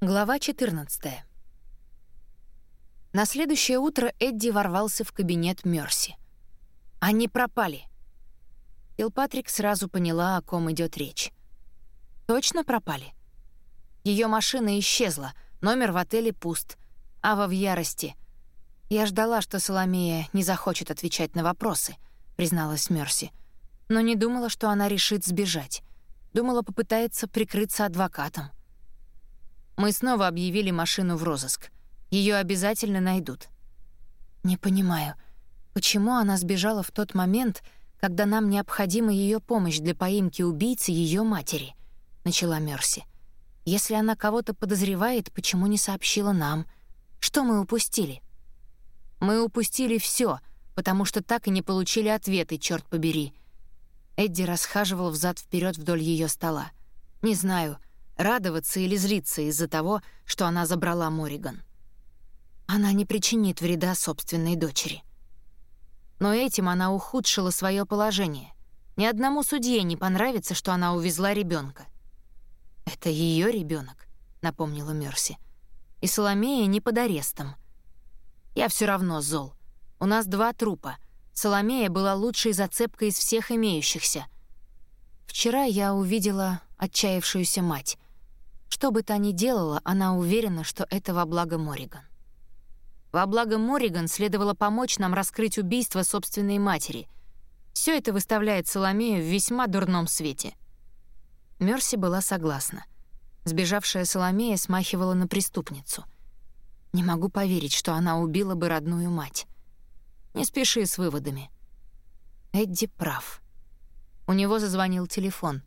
Глава 14. На следующее утро Эдди ворвался в кабинет Мерси. Они пропали. Илпатрик сразу поняла, о ком идет речь. Точно пропали? Ее машина исчезла, номер в отеле пуст. Ава в ярости. Я ждала, что Соломея не захочет отвечать на вопросы, призналась Мерси. Но не думала, что она решит сбежать. Думала, попытается прикрыться адвокатом. Мы снова объявили машину в розыск. Ее обязательно найдут. Не понимаю, почему она сбежала в тот момент, когда нам необходима ее помощь для поимки убийцы ее матери, начала Мерси. Если она кого-то подозревает, почему не сообщила нам? Что мы упустили? Мы упустили все, потому что так и не получили ответы, черт побери. Эдди расхаживал взад вперед вдоль ее стола. Не знаю, радоваться или злиться из-за того, что она забрала Мориган. Она не причинит вреда собственной дочери. Но этим она ухудшила свое положение. Ни одному судье не понравится, что она увезла ребенка. «Это ее ребенок, напомнила Мерси. «И Соломея не под арестом. Я все равно зол. У нас два трупа. Соломея была лучшей зацепкой из всех имеющихся. Вчера я увидела отчаявшуюся мать. Что бы та ни делала, она уверена, что это во благо Мориган. Во благо Мориган следовало помочь нам раскрыть убийство собственной матери. Все это выставляет Соломею в весьма дурном свете. Мерси была согласна. Сбежавшая Соломея смахивала на преступницу. Не могу поверить, что она убила бы родную мать. Не спеши с выводами. Эдди прав. У него зазвонил телефон.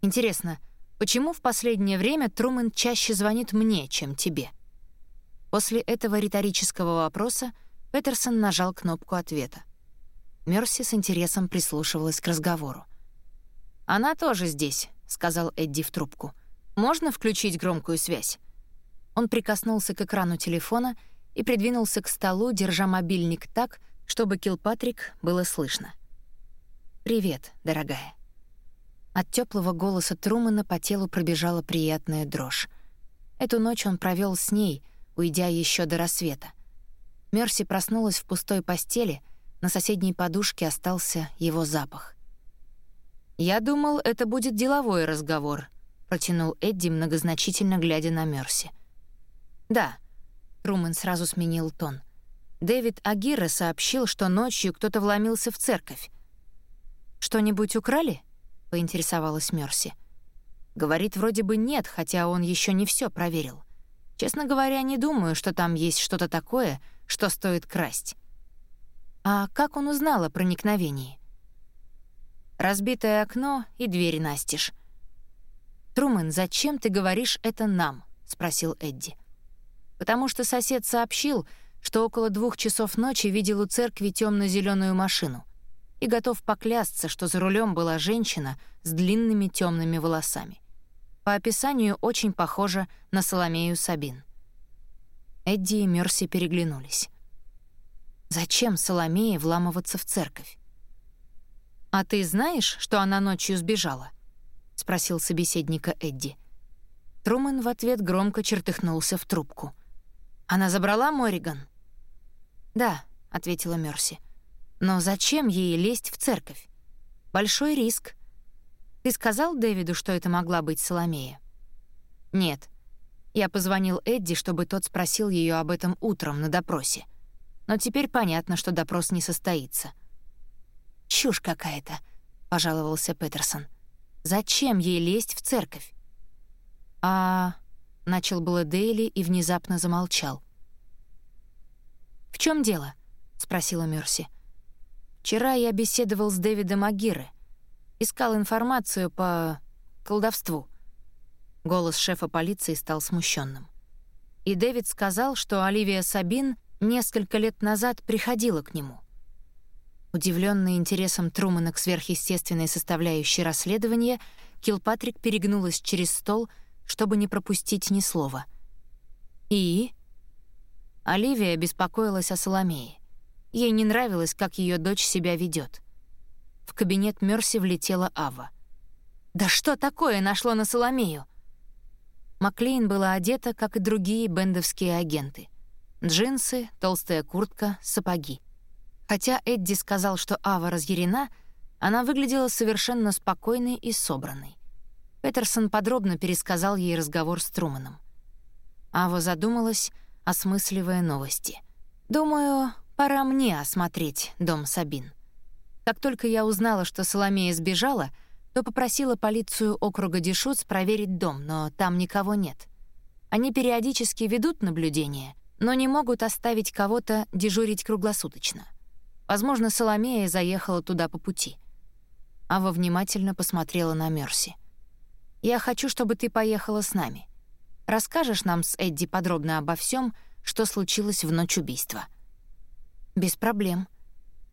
Интересно, Почему в последнее время Трумэн чаще звонит мне, чем тебе? После этого риторического вопроса Петерсон нажал кнопку ответа. Мерси с интересом прислушивалась к разговору. «Она тоже здесь», — сказал Эдди в трубку. «Можно включить громкую связь?» Он прикоснулся к экрану телефона и придвинулся к столу, держа мобильник так, чтобы Килпатрик было слышно. «Привет, дорогая». От теплого голоса Трумана по телу пробежала приятная дрожь. Эту ночь он провел с ней, уйдя еще до рассвета. Мерси проснулась в пустой постели, на соседней подушке остался его запах. «Я думал, это будет деловой разговор», — протянул Эдди, многозначительно глядя на Мерси. «Да», — Трумэн сразу сменил тон. «Дэвид Агира сообщил, что ночью кто-то вломился в церковь. Что-нибудь украли?» Поинтересовалась Мерси. Говорит, вроде бы нет, хотя он еще не все проверил. Честно говоря, не думаю, что там есть что-то такое, что стоит красть. А как он узнал о проникновении? Разбитое окно и двери настежь. «Трумэн, зачем ты говоришь это нам?» — спросил Эдди. «Потому что сосед сообщил, что около двух часов ночи видел у церкви темно зеленую машину и готов поклясться, что за рулем была женщина с длинными темными волосами. По описанию очень похожа на Соломею Сабин. Эдди и Мерси переглянулись. Зачем Соломее вламываться в церковь? «А ты знаешь, что она ночью сбежала?» — спросил собеседника Эдди. Трумэн в ответ громко чертыхнулся в трубку. «Она забрала Мориган?» «Да», — ответила Мерси. Но зачем ей лезть в церковь? Большой риск. Ты сказал Дэвиду, что это могла быть Соломея? Нет. Я позвонил Эдди, чтобы тот спросил ее об этом утром на допросе. Но теперь понятно, что допрос не состоится. «Чушь какая-то», — пожаловался Петерсон. «Зачем ей лезть в церковь?» «А...» — начал было Дейли и внезапно замолчал. «В чем дело?» — спросила Мерси. Вчера я беседовал с Дэвидом Агиры. Искал информацию по колдовству. Голос шефа полиции стал смущенным. И Дэвид сказал, что Оливия Сабин несколько лет назад приходила к нему. Удивленный интересом Трумана к сверхъестественной составляющей расследования, Килпатрик перегнулась через стол, чтобы не пропустить ни слова. И Оливия беспокоилась о Соломее. Ей не нравилось, как ее дочь себя ведет. В кабинет Мерси влетела Ава. «Да что такое нашло на Соломею?» Маклейн была одета, как и другие бендовские агенты. Джинсы, толстая куртка, сапоги. Хотя Эдди сказал, что Ава разъярена, она выглядела совершенно спокойной и собранной. Петерсон подробно пересказал ей разговор с Труманом. Ава задумалась, осмысливая новости. «Думаю, пора мне осмотреть дом Сабин. Как только я узнала, что Соломея сбежала, то попросила полицию округа Дешуц проверить дом, но там никого нет. Они периодически ведут наблюдение, но не могут оставить кого-то дежурить круглосуточно. Возможно, Соломея заехала туда по пути. Ава внимательно посмотрела на Мерси. «Я хочу, чтобы ты поехала с нами. Расскажешь нам с Эдди подробно обо всем, что случилось в ночь убийства». «Без проблем».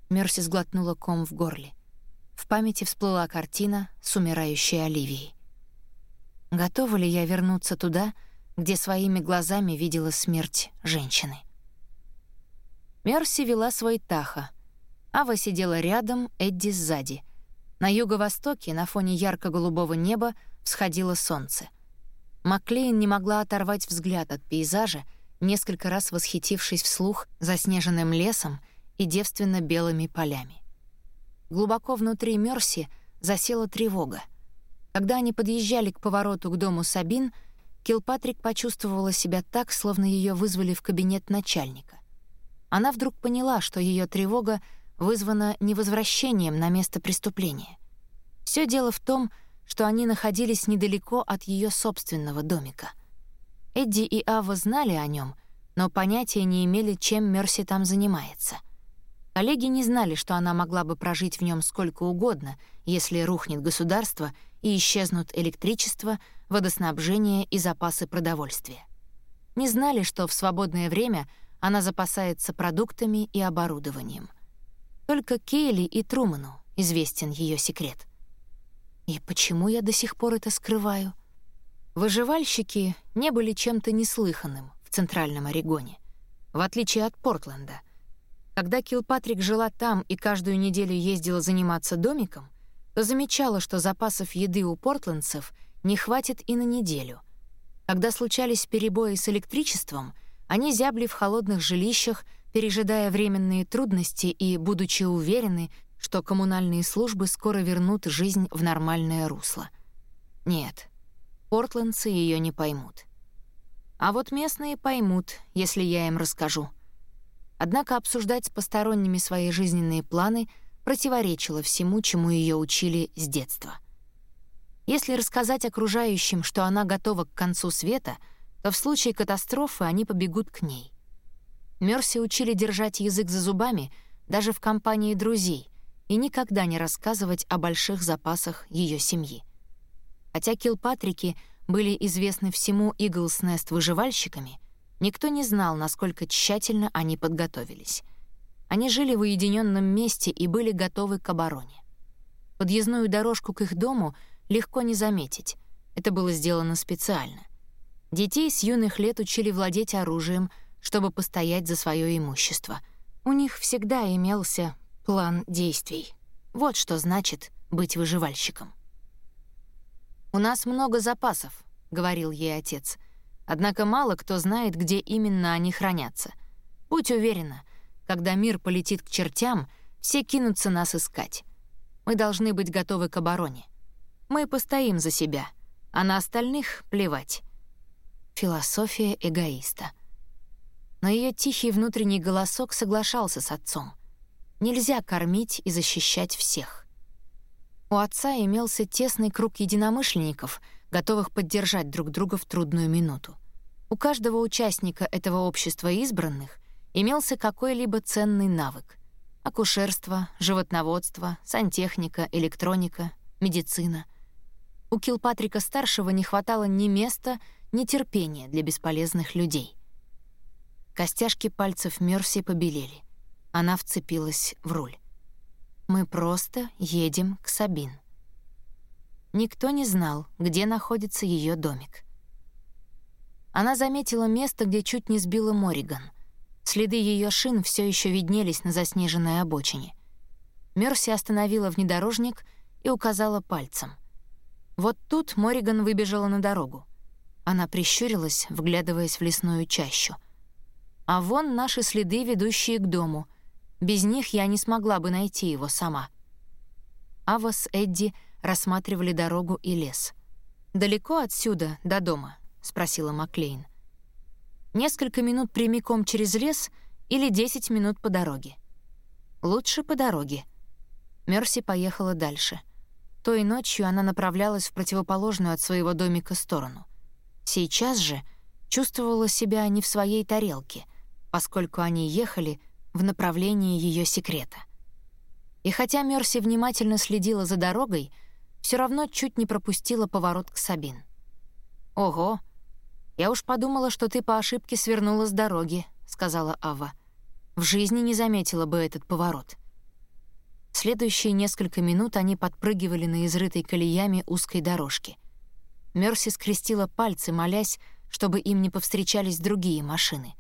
Мерси сглотнула ком в горле. В памяти всплыла картина с умирающей Оливией. Готова ли я вернуться туда, где своими глазами видела смерть женщины? Мерси вела свой Таха — Ава сидела рядом, Эдди сзади. На юго-востоке, на фоне ярко-голубого неба, всходило солнце. Маклейн не могла оторвать взгляд от пейзажа, несколько раз восхитившись вслух заснеженным лесом и девственно-белыми полями. Глубоко внутри Мерси засела тревога. Когда они подъезжали к повороту к дому Сабин, Килпатрик почувствовала себя так, словно ее вызвали в кабинет начальника. Она вдруг поняла, что ее тревога вызвано невозвращением на место преступления. Все дело в том, что они находились недалеко от ее собственного домика. Эдди и Ава знали о нем, но понятия не имели, чем Мерси там занимается. Коллеги не знали, что она могла бы прожить в нем сколько угодно, если рухнет государство и исчезнут электричество, водоснабжение и запасы продовольствия. Не знали, что в свободное время она запасается продуктами и оборудованием — только Кейли и Труману известен ее секрет. И почему я до сих пор это скрываю? Выживальщики не были чем-то неслыханным в Центральном Орегоне, в отличие от Портленда. Когда Килпатрик жила там и каждую неделю ездила заниматься домиком, то замечала, что запасов еды у портландцев не хватит и на неделю. Когда случались перебои с электричеством, они зябли в холодных жилищах, пережидая временные трудности и будучи уверены, что коммунальные службы скоро вернут жизнь в нормальное русло. Нет, портландцы ее не поймут. А вот местные поймут, если я им расскажу. Однако обсуждать с посторонними свои жизненные планы противоречило всему, чему ее учили с детства. Если рассказать окружающим, что она готова к концу света, то в случае катастрофы они побегут к ней — Мерси учили держать язык за зубами даже в компании друзей и никогда не рассказывать о больших запасах ее семьи. Хотя Килпатрики были известны всему Иглс Нест выживальщиками, никто не знал, насколько тщательно они подготовились. Они жили в уединенном месте и были готовы к обороне. Подъездную дорожку к их дому легко не заметить. Это было сделано специально. Детей с юных лет учили владеть оружием — чтобы постоять за свое имущество. У них всегда имелся план действий. Вот что значит быть выживальщиком. «У нас много запасов», — говорил ей отец. «Однако мало кто знает, где именно они хранятся. Будь уверена, когда мир полетит к чертям, все кинутся нас искать. Мы должны быть готовы к обороне. Мы постоим за себя, а на остальных плевать». Философия эгоиста — но ее тихий внутренний голосок соглашался с отцом. Нельзя кормить и защищать всех. У отца имелся тесный круг единомышленников, готовых поддержать друг друга в трудную минуту. У каждого участника этого общества избранных имелся какой-либо ценный навык — акушерство, животноводство, сантехника, электроника, медицина. У Килпатрика-старшего не хватало ни места, ни терпения для бесполезных людей. Костяшки пальцев Мерси побелели. Она вцепилась в руль. «Мы просто едем к Сабин». Никто не знал, где находится ее домик. Она заметила место, где чуть не сбила Мориган. Следы ее шин все еще виднелись на заснеженной обочине. Мерси остановила внедорожник и указала пальцем. Вот тут Мориган выбежала на дорогу. Она прищурилась, вглядываясь в лесную чащу. «А вон наши следы, ведущие к дому. Без них я не смогла бы найти его сама». Ава с Эдди рассматривали дорогу и лес. «Далеко отсюда, до дома?» — спросила Маклейн. «Несколько минут прямиком через лес или 10 минут по дороге?» «Лучше по дороге». Мерси поехала дальше. Той ночью она направлялась в противоположную от своего домика сторону. Сейчас же чувствовала себя не в своей тарелке, поскольку они ехали в направлении ее секрета. И хотя Мерси внимательно следила за дорогой, все равно чуть не пропустила поворот к Сабин. «Ого! Я уж подумала, что ты по ошибке свернула с дороги», — сказала Ава. «В жизни не заметила бы этот поворот». Следующие несколько минут они подпрыгивали на изрытой колеями узкой дорожке. Мерси скрестила пальцы, молясь, чтобы им не повстречались другие машины.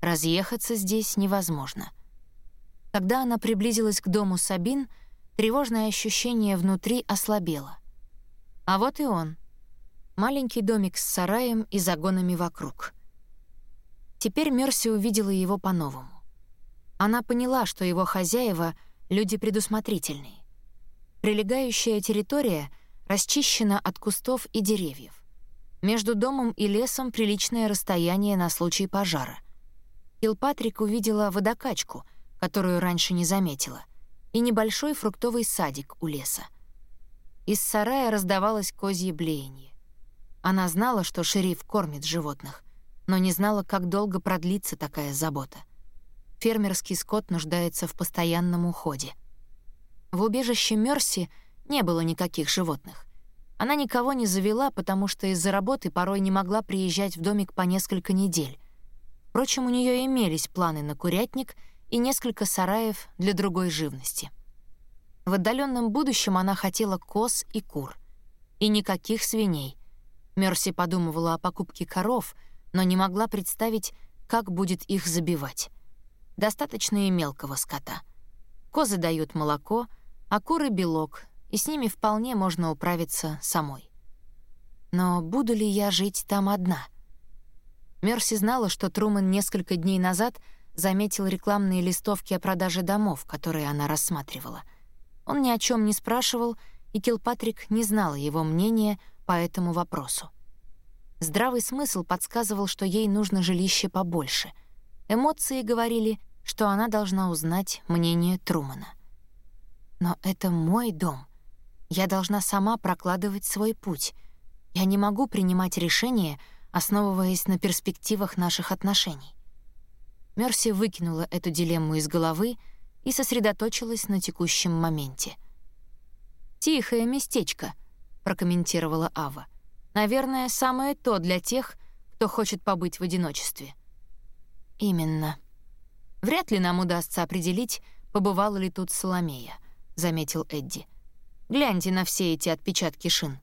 Разъехаться здесь невозможно. Когда она приблизилась к дому Сабин, тревожное ощущение внутри ослабело. А вот и он. Маленький домик с сараем и загонами вокруг. Теперь Мерси увидела его по-новому. Она поняла, что его хозяева — люди предусмотрительные. Прилегающая территория расчищена от кустов и деревьев. Между домом и лесом приличное расстояние на случай пожара. Килпатрик увидела водокачку — которую раньше не заметила, и небольшой фруктовый садик у леса. Из сарая раздавалось козье блеяние. Она знала, что шериф кормит животных, но не знала, как долго продлится такая забота. Фермерский скот нуждается в постоянном уходе. В убежище Мерси не было никаких животных. Она никого не завела, потому что из-за работы порой не могла приезжать в домик по несколько недель. Впрочем, у нее имелись планы на курятник — и несколько сараев для другой живности. В отдаленном будущем она хотела коз и кур. И никаких свиней. Мерси подумывала о покупке коров, но не могла представить, как будет их забивать. Достаточно и мелкого скота. Козы дают молоко, а куры — белок, и с ними вполне можно управиться самой. Но буду ли я жить там одна? Мерси знала, что Труман несколько дней назад — заметил рекламные листовки о продаже домов, которые она рассматривала. Он ни о чем не спрашивал, и Килпатрик не знала его мнения по этому вопросу. Здравый смысл подсказывал, что ей нужно жилище побольше. Эмоции говорили, что она должна узнать мнение Трумана. «Но это мой дом. Я должна сама прокладывать свой путь. Я не могу принимать решения, основываясь на перспективах наших отношений. Мерси выкинула эту дилемму из головы и сосредоточилась на текущем моменте. «Тихое местечко», — прокомментировала Ава. «Наверное, самое то для тех, кто хочет побыть в одиночестве». «Именно. Вряд ли нам удастся определить, побывала ли тут Соломея», — заметил Эдди. «Гляньте на все эти отпечатки шин».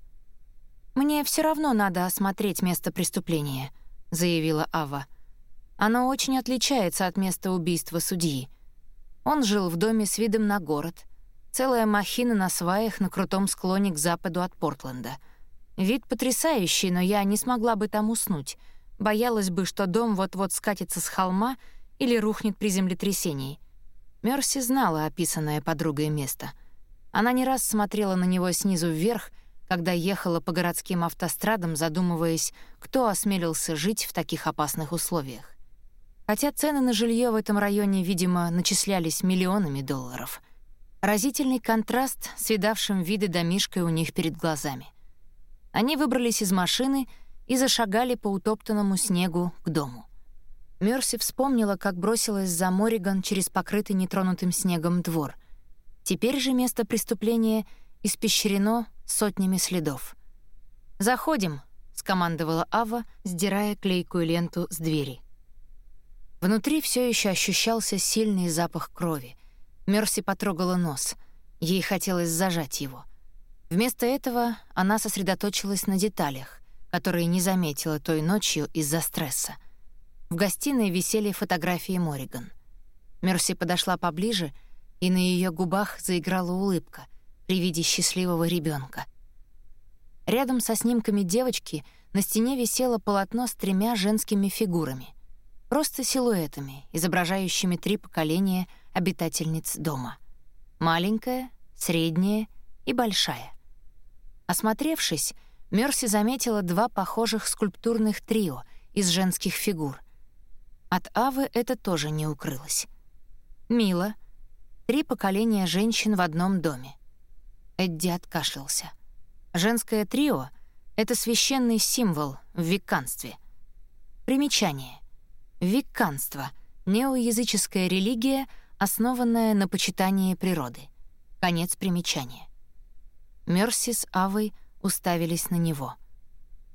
«Мне все равно надо осмотреть место преступления», — заявила Ава. Оно очень отличается от места убийства судьи. Он жил в доме с видом на город. Целая махина на сваях на крутом склоне к западу от Портленда. Вид потрясающий, но я не смогла бы там уснуть. Боялась бы, что дом вот-вот скатится с холма или рухнет при землетрясении. Мерси знала описанное подругой место. Она не раз смотрела на него снизу вверх, когда ехала по городским автострадам, задумываясь, кто осмелился жить в таких опасных условиях. Хотя цены на жилье в этом районе, видимо, начислялись миллионами долларов. Разительный контраст с видавшим виды домишкой у них перед глазами. Они выбрались из машины и зашагали по утоптанному снегу к дому. Мерси вспомнила, как бросилась за Мориган через покрытый нетронутым снегом двор. Теперь же место преступления испещрено сотнями следов. «Заходим», — скомандовала Ава, сдирая клейкую ленту с двери. Внутри все еще ощущался сильный запах крови. Мерси потрогала нос. Ей хотелось зажать его. Вместо этого она сосредоточилась на деталях, которые не заметила той ночью из-за стресса. В гостиной висели фотографии Мориган. Мерси подошла поближе, и на ее губах заиграла улыбка при виде счастливого ребенка. Рядом со снимками девочки на стене висело полотно с тремя женскими фигурами. Просто силуэтами, изображающими три поколения обитательниц дома. Маленькая, средняя и большая. Осмотревшись, Мерси заметила два похожих скульптурных трио из женских фигур. От Авы это тоже не укрылось. Мило. Три поколения женщин в одном доме. Эдди откашлялся. Женское трио — это священный символ в викканстве. Примечание. Викканство — неоязыческая религия, основанная на почитании природы. Конец примечания. Мерси с Авой уставились на него.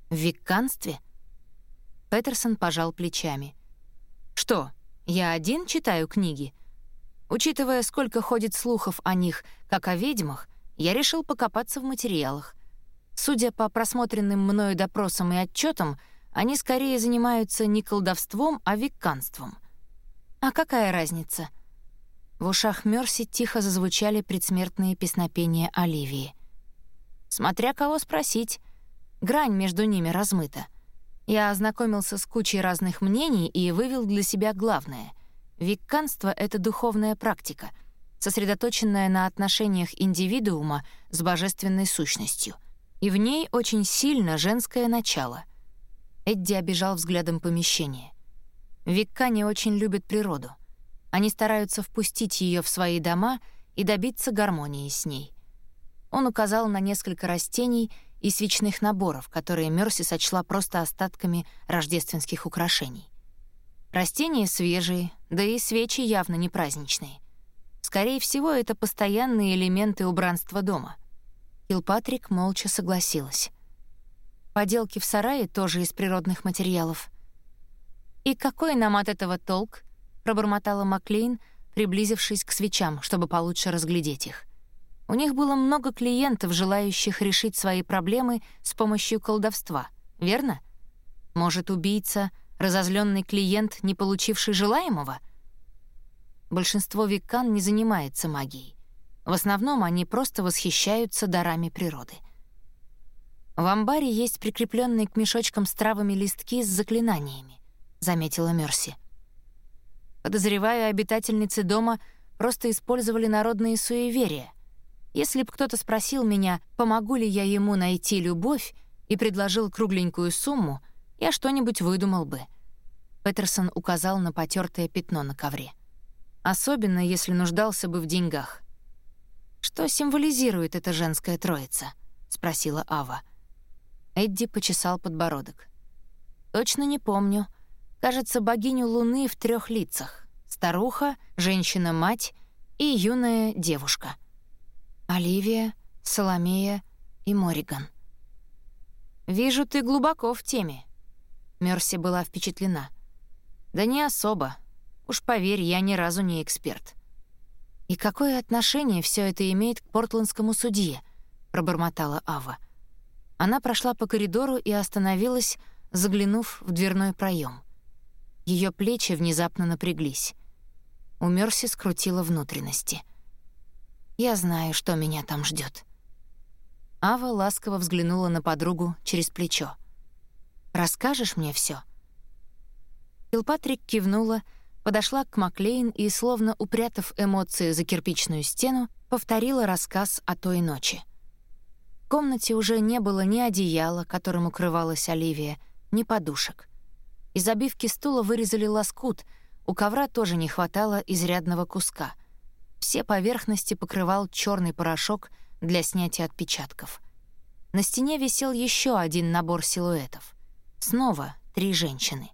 «В викканстве?» Петерсон пожал плечами. «Что, я один читаю книги?» Учитывая, сколько ходит слухов о них, как о ведьмах, я решил покопаться в материалах. Судя по просмотренным мною допросам и отчетам, они скорее занимаются не колдовством, а викканством. А какая разница? В ушах Мерси тихо зазвучали предсмертные песнопения Оливии. Смотря кого спросить, грань между ними размыта. Я ознакомился с кучей разных мнений и вывел для себя главное. Викканство — это духовная практика, сосредоточенная на отношениях индивидуума с божественной сущностью. И в ней очень сильно женское начало. Эдди обижал взглядом помещение. Виккане очень любят природу. Они стараются впустить ее в свои дома и добиться гармонии с ней — он указал на несколько растений и свечных наборов, которые Мерси сочла просто остатками рождественских украшений. Растения свежие, да и свечи явно не праздничные. Скорее всего, это постоянные элементы убранства дома. Килпатрик молча согласилась. Поделки в сарае тоже из природных материалов. «И какой нам от этого толк?» — пробормотала Маклейн, приблизившись к свечам, чтобы получше разглядеть их. У них было много клиентов, желающих решить свои проблемы с помощью колдовства, верно? Может, убийца — разозленный клиент, не получивший желаемого? Большинство векан не занимается магией. В основном они просто восхищаются дарами природы. В амбаре есть прикрепленные к мешочкам с травами листки с заклинаниями, заметила Мерси. Подозреваю, обитательницы дома просто использовали народные суеверия — если бы кто-то спросил меня, помогу ли я ему найти любовь, и предложил кругленькую сумму, я что-нибудь выдумал бы. Петерсон указал на потертое пятно на ковре. Особенно, если нуждался бы в деньгах. «Что символизирует эта женская троица?» — спросила Ава. Эдди почесал подбородок. «Точно не помню. Кажется, богиню Луны в трех лицах. Старуха, женщина-мать и юная девушка». Оливия, Соломея и Мориган. «Вижу, ты глубоко в теме». Мерси была впечатлена. «Да не особо. Уж поверь, я ни разу не эксперт». «И какое отношение все это имеет к портландскому судье?» — пробормотала Ава. Она прошла по коридору и остановилась, заглянув в дверной проем. Ее плечи внезапно напряглись. У Мерси скрутило внутренности — я знаю, что меня там ждет. Ава ласково взглянула на подругу через плечо. «Расскажешь мне все? Килпатрик кивнула, подошла к Маклейн и, словно упрятав эмоции за кирпичную стену, повторила рассказ о той ночи. Комнате уже не было ни одеяла, которым укрывалась Оливия, ни подушек. Из обивки стула вырезали лоскут, у ковра тоже не хватало изрядного куска. Все поверхности покрывал черный порошок для снятия отпечатков. На стене висел еще один набор силуэтов. Снова три женщины.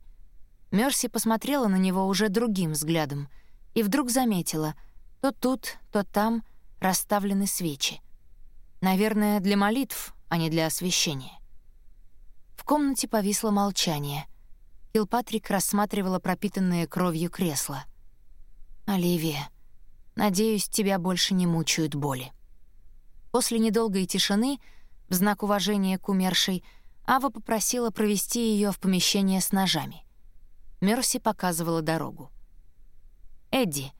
Мерси посмотрела на него уже другим взглядом и вдруг заметила, то тут, то там расставлены свечи. Наверное, для молитв, а не для освещения. В комнате повисло молчание. Килпатрик рассматривала пропитанное кровью кресло. «Оливия», Надеюсь, тебя больше не мучают боли». После недолгой тишины, в знак уважения к умершей, Ава попросила провести ее в помещение с ножами. Мерси показывала дорогу. «Эдди,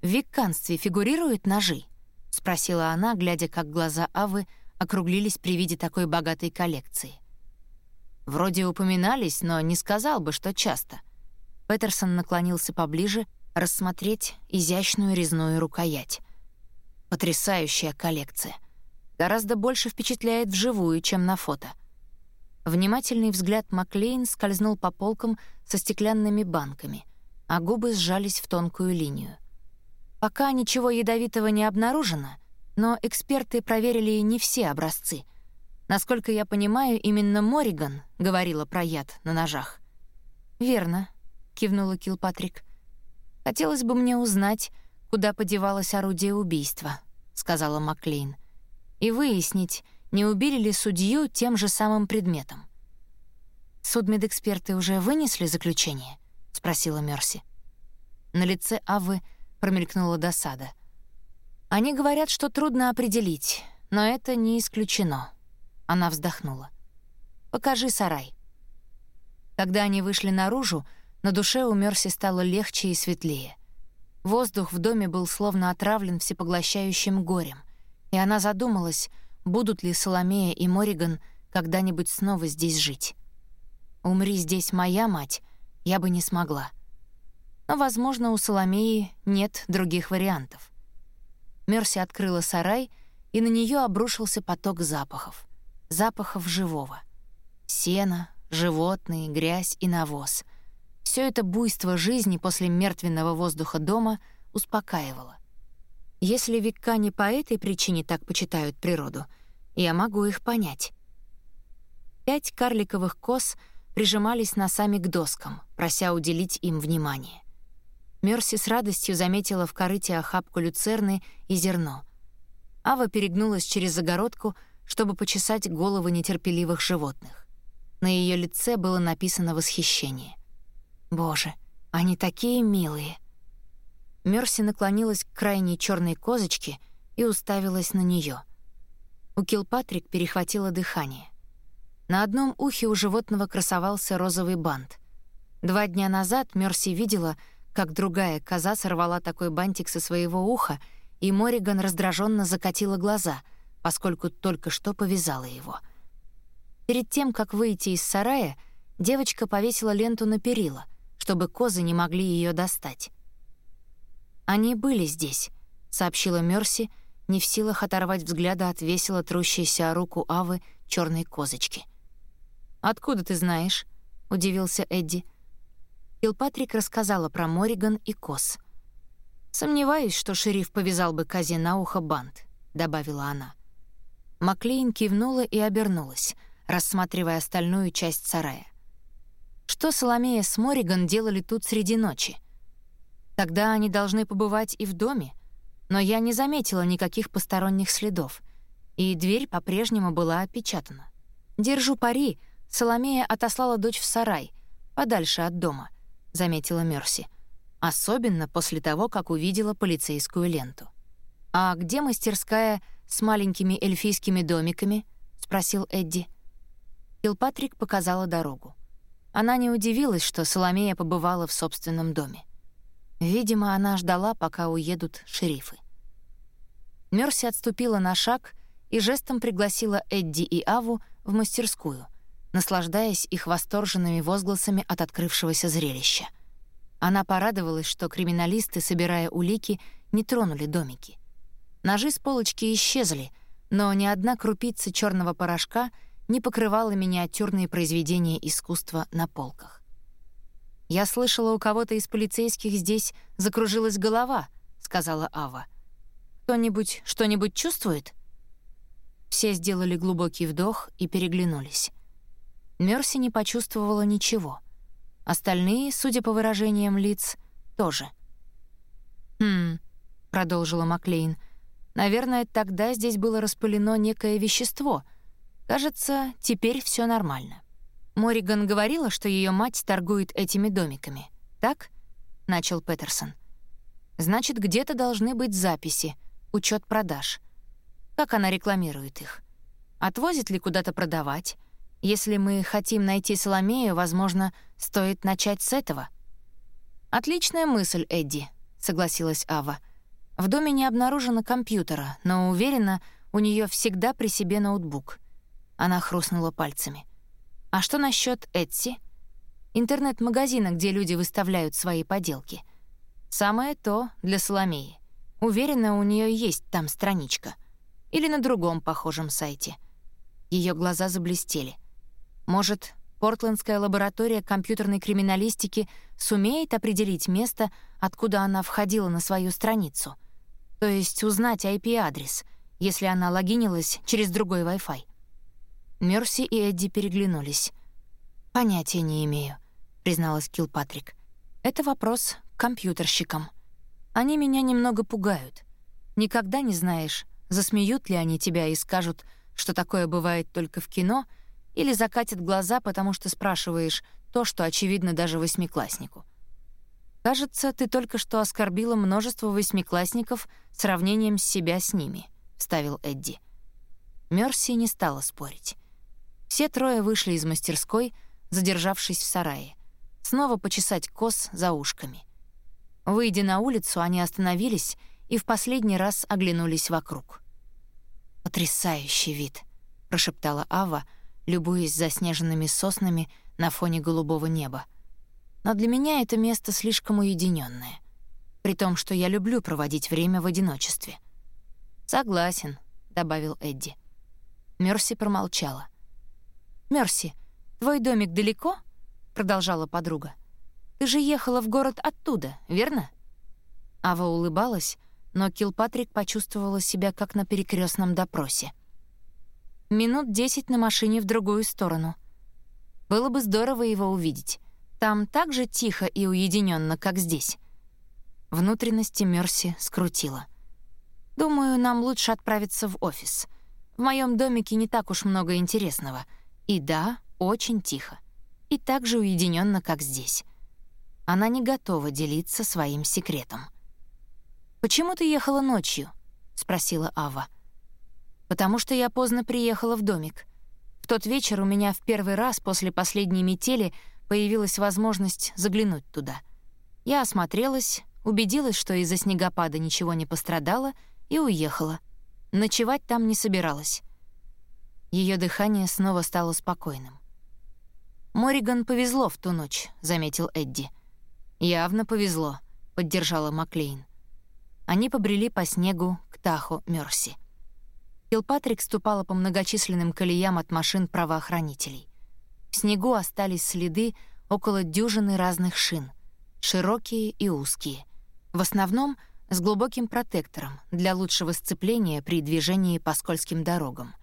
в викканстве фигурируют ножи?» — спросила она, глядя, как глаза Авы округлились при виде такой богатой коллекции. Вроде упоминались, но не сказал бы, что часто. Петерсон наклонился поближе, рассмотреть изящную резную рукоять. Потрясающая коллекция. Гораздо больше впечатляет вживую, чем на фото. Внимательный взгляд Маклейн скользнул по полкам со стеклянными банками, а губы сжались в тонкую линию. Пока ничего ядовитого не обнаружено, но эксперты проверили не все образцы. Насколько я понимаю, именно Мориган говорила про яд на ножах. «Верно», — кивнула Килпатрик. «Хотелось бы мне узнать, куда подевалось орудие убийства», — сказала Маклейн, «и выяснить, не убили ли судью тем же самым предметом». «Судмедэксперты уже вынесли заключение?» — спросила Мерси. На лице Авы промелькнула досада. Они говорят, что трудно определить, но это не исключено. Она вздохнула. Покажи сарай. Когда они вышли наружу, на душе у Мерси стало легче и светлее. Воздух в доме был словно отравлен всепоглощающим горем, и она задумалась, будут ли Соломея и Мориган когда-нибудь снова здесь жить. Умри здесь моя мать, я бы не смогла но, возможно, у Соломеи нет других вариантов. Мерси открыла сарай, и на нее обрушился поток запахов. Запахов живого. Сено, животные, грязь и навоз. Все это буйство жизни после мертвенного воздуха дома успокаивало. Если века не по этой причине так почитают природу, я могу их понять. Пять карликовых коз прижимались носами к доскам, прося уделить им внимание. Мерси с радостью заметила в корыте охапку люцерны и зерно. Ава перегнулась через загородку, чтобы почесать головы нетерпеливых животных. На ее лице было написано восхищение. «Боже, они такие милые!» Мерси наклонилась к крайней черной козочке и уставилась на нее. У Килпатрик перехватило дыхание. На одном ухе у животного красовался розовый бант. Два дня назад Мерси видела — как другая коза сорвала такой бантик со своего уха, и Мориган раздраженно закатила глаза, поскольку только что повязала его. Перед тем, как выйти из сарая, девочка повесила ленту на перила, чтобы козы не могли ее достать. «Они были здесь», — сообщила Мерси, не в силах оторвать взгляда от весело трущейся о руку Авы черной козочки. «Откуда ты знаешь?» — удивился Эдди. Килпатрик рассказала про Мориган и Кос. «Сомневаюсь, что шериф повязал бы козе на ухо бант», — добавила она. Маклейн кивнула и обернулась, рассматривая остальную часть сарая. Что Соломея с Мориган делали тут среди ночи? Тогда они должны побывать и в доме, но я не заметила никаких посторонних следов, и дверь по-прежнему была опечатана. Держу пари, Соломея отослала дочь в сарай, подальше от дома, заметила Мерси. Особенно после того, как увидела полицейскую ленту. «А где мастерская с маленькими эльфийскими домиками?» — спросил Эдди. Килпатрик показала дорогу. Она не удивилась, что Соломея побывала в собственном доме. Видимо, она ждала, пока уедут шерифы. Мерси отступила на шаг и жестом пригласила Эдди и Аву в мастерскую, наслаждаясь их восторженными возгласами от открывшегося зрелища. Она порадовалась, что криминалисты, собирая улики, не тронули домики. Ножи с полочки исчезли, но ни одна крупица черного порошка не покрывала миниатюрные произведения искусства на полках. «Я слышала, у кого-то из полицейских здесь закружилась голова», — сказала Ава. «Кто-нибудь что-нибудь чувствует?» Все сделали глубокий вдох и переглянулись. Мерси не почувствовала ничего. Остальные, судя по выражениям лиц, тоже. «Хм», — продолжила Маклейн, — «наверное, тогда здесь было распылено некое вещество. Кажется, теперь все нормально». Мориган говорила, что ее мать торгует этими домиками. «Так?» — начал Петерсон. «Значит, где-то должны быть записи, учет продаж. Как она рекламирует их? Отвозит ли куда-то продавать? Если мы хотим найти Соломею, возможно, стоит начать с этого. Отличная мысль, Эдди, согласилась Ава. В доме не обнаружено компьютера, но уверена, у нее всегда при себе ноутбук. Она хрустнула пальцами. А что насчет Etsy? Интернет-магазина, где люди выставляют свои поделки. Самое то для Соломеи. Уверена, у нее есть там страничка. Или на другом похожем сайте. Ее глаза заблестели. Может, Портлендская лаборатория компьютерной криминалистики сумеет определить место, откуда она входила на свою страницу. То есть узнать IP-адрес, если она логинилась через другой Wi-Fi. Мерси и Эдди переглянулись. «Понятия не имею», — призналась Килпатрик. «Это вопрос к компьютерщикам. Они меня немного пугают. Никогда не знаешь, засмеют ли они тебя и скажут, что такое бывает только в кино — или закатит глаза, потому что спрашиваешь то, что очевидно даже восьмикласснику. «Кажется, ты только что оскорбила множество восьмиклассников сравнением себя с ними», — вставил Эдди. Мерси не стала спорить. Все трое вышли из мастерской, задержавшись в сарае. Снова почесать кос за ушками. Выйдя на улицу, они остановились и в последний раз оглянулись вокруг. «Потрясающий вид», — прошептала Ава, — любуясь заснеженными соснами на фоне голубого неба. Но для меня это место слишком уединенное, при том, что я люблю проводить время в одиночестве. «Согласен», — добавил Эдди. Мерси промолчала. «Мерси, твой домик далеко?» — продолжала подруга. «Ты же ехала в город оттуда, верно?» Ава улыбалась, но Килпатрик почувствовала себя как на перекрестном допросе — Минут десять на машине в другую сторону. Было бы здорово его увидеть. Там так же тихо и уединенно, как здесь. Внутренности Мерси скрутила. «Думаю, нам лучше отправиться в офис. В моем домике не так уж много интересного. И да, очень тихо. И так же уединенно, как здесь». Она не готова делиться своим секретом. «Почему ты ехала ночью?» — спросила Ава потому что я поздно приехала в домик. В тот вечер у меня в первый раз после последней метели появилась возможность заглянуть туда. Я осмотрелась, убедилась, что из-за снегопада ничего не пострадало, и уехала. Ночевать там не собиралась. Ее дыхание снова стало спокойным. «Мориган повезло в ту ночь», — заметил Эдди. «Явно повезло», — поддержала Маклейн. Они побрели по снегу к Тахо Мёрси. Килпатрик ступала по многочисленным колеям от машин правоохранителей. В снегу остались следы около дюжины разных шин, широкие и узкие. В основном с глубоким протектором для лучшего сцепления при движении по скользким дорогам.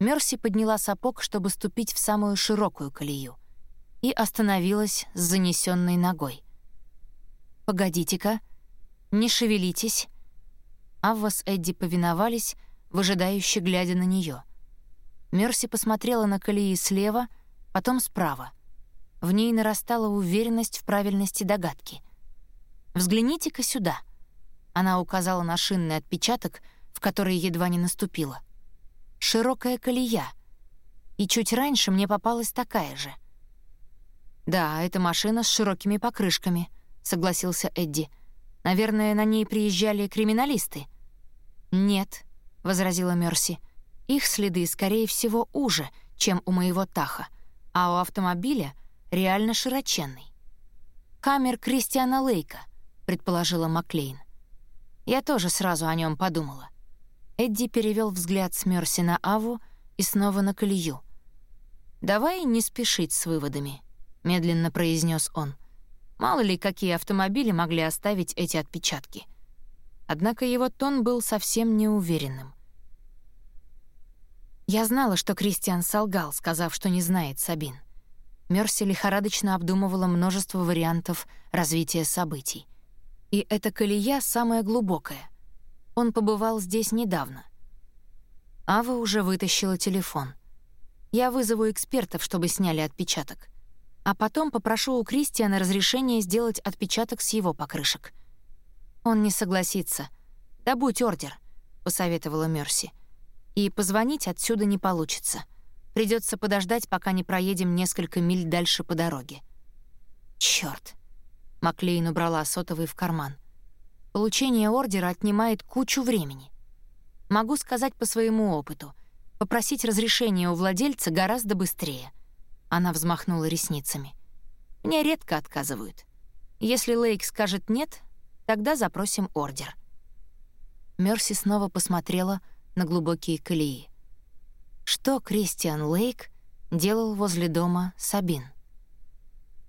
Мерси подняла сапог, чтобы ступить в самую широкую колею, и остановилась с занесенной ногой. «Погодите-ка, не шевелитесь». Авва с Эдди повиновались, выжидающе глядя на нее. Мерси посмотрела на колеи слева, потом справа. В ней нарастала уверенность в правильности догадки. «Взгляните-ка сюда». Она указала на шинный отпечаток, в который едва не наступила. «Широкая колея. И чуть раньше мне попалась такая же». «Да, это машина с широкими покрышками», — согласился Эдди. «Наверное, на ней приезжали криминалисты». «Нет», возразила Мерси. Их следы, скорее всего, уже, чем у моего Таха, а у автомобиля реально широченный. Камер Кристиана Лейка, предположила Маклейн. Я тоже сразу о нем подумала. Эдди перевел взгляд с Мерси на Аву и снова на колею. «Давай не спешить с выводами», — медленно произнес он. «Мало ли, какие автомобили могли оставить эти отпечатки». Однако его тон был совсем неуверенным. Я знала, что Кристиан солгал, сказав, что не знает Сабин. Мерси лихорадочно обдумывала множество вариантов развития событий. И эта колея самая глубокая. Он побывал здесь недавно. Ава уже вытащила телефон. Я вызову экспертов, чтобы сняли отпечаток. А потом попрошу у Кристиана разрешения сделать отпечаток с его покрышек. Он не согласится. Да будь ордер», — посоветовала Мерси и позвонить отсюда не получится. Придется подождать, пока не проедем несколько миль дальше по дороге. Черт! Маклейн убрала сотовый в карман. Получение ордера отнимает кучу времени. Могу сказать по своему опыту. Попросить разрешения у владельца гораздо быстрее. Она взмахнула ресницами. «Мне редко отказывают. Если Лейк скажет «нет», тогда запросим ордер». Мерси снова посмотрела на глубокие колеи. Что Кристиан Лейк делал возле дома Сабин?